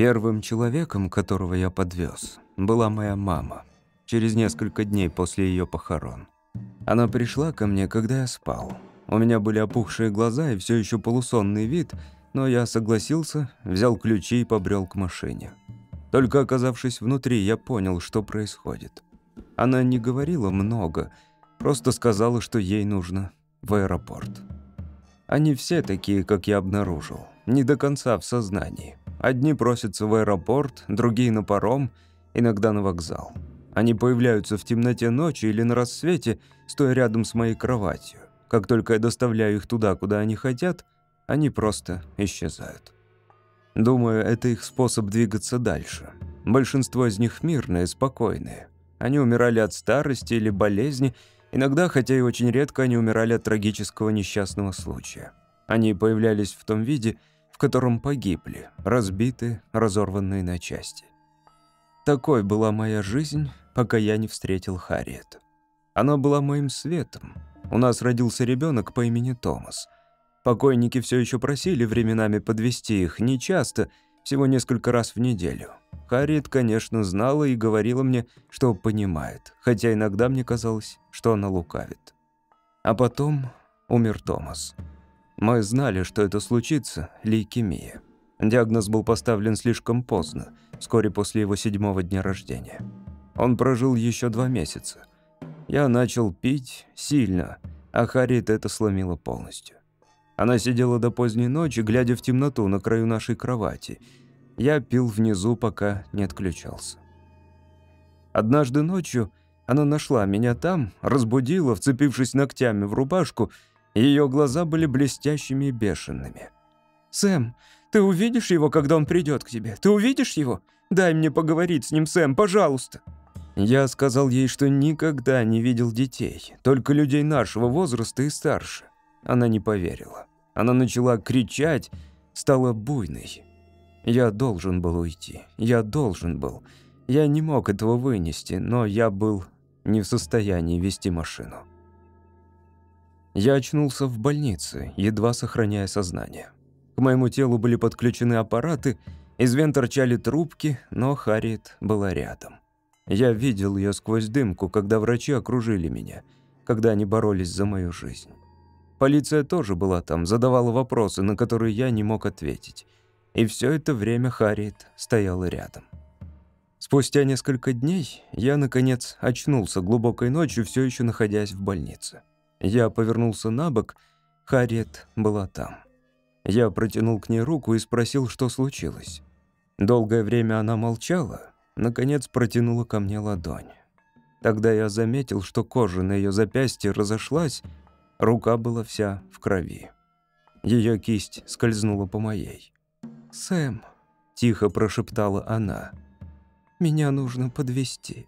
Первым человеком, которого я подвез, была моя мама. Через несколько дней после ее похорон. Она пришла ко мне, когда я спал. У меня были опухшие глаза и все еще полусонный вид, но я согласился, взял ключи и побрел к машине. Только оказавшись внутри, я понял, что происходит. Она не говорила много, просто сказала, что ей нужно в аэропорт. Они все такие, как я обнаружил, не до конца в сознании. Одни просятся в аэропорт, другие на паром, иногда на вокзал. Они появляются в темноте ночи или на рассвете, стоя рядом с моей кроватью. Как только я доставляю их туда, куда они хотят, они просто исчезают. Думаю, это их способ двигаться дальше. Большинство из них мирные, спокойные. Они умирали от старости или болезни, иногда, хотя и очень редко, они умирали от трагического несчастного случая. Они появлялись в том виде, котором погибли, разбиты, разорванные на части. Такой была моя жизнь, пока я не встретил Харриет. Она была моим светом. У нас родился ребенок по имени Томас. Покойники все еще просили временами подвести их, не часто, всего несколько раз в неделю. Харриет, конечно, знала и говорила мне, что понимает, хотя иногда мне казалось, что она лукавит. А потом умер Томас. Мы знали, что это случится – лейкемия. Диагноз был поставлен слишком поздно, вскоре после его седьмого дня рождения. Он прожил еще два месяца. Я начал пить сильно, а Харриет это сломило полностью. Она сидела до поздней ночи, глядя в темноту на краю нашей кровати. Я пил внизу, пока не отключался. Однажды ночью она нашла меня там, разбудила, вцепившись ногтями в рубашку – ее глаза были блестящими и бешеными. «Сэм, ты увидишь его, когда он придет к тебе? Ты увидишь его? Дай мне поговорить с ним, Сэм, пожалуйста!» Я сказал ей, что никогда не видел детей, только людей нашего возраста и старше. Она не поверила. Она начала кричать, стала буйной. Я должен был уйти. Я должен был. Я не мог этого вынести, но я был не в состоянии вести машину. Я очнулся в больнице, едва сохраняя сознание. К моему телу были подключены аппараты, из вен торчали трубки, но Харриет была рядом. Я видел ее сквозь дымку, когда врачи окружили меня, когда они боролись за мою жизнь. Полиция тоже была там, задавала вопросы, на которые я не мог ответить. И все это время Харриет стояла рядом. Спустя несколько дней я, наконец, очнулся глубокой ночью, все еще находясь в больнице. Я повернулся на бок, Харриет была там. Я протянул к ней руку и спросил, что случилось. Долгое время она молчала, наконец протянула ко мне ладонь. Тогда я заметил, что кожа на ее запястье разошлась, рука была вся в крови. Ее кисть скользнула по моей. «Сэм», — тихо прошептала она, — «меня нужно подвести.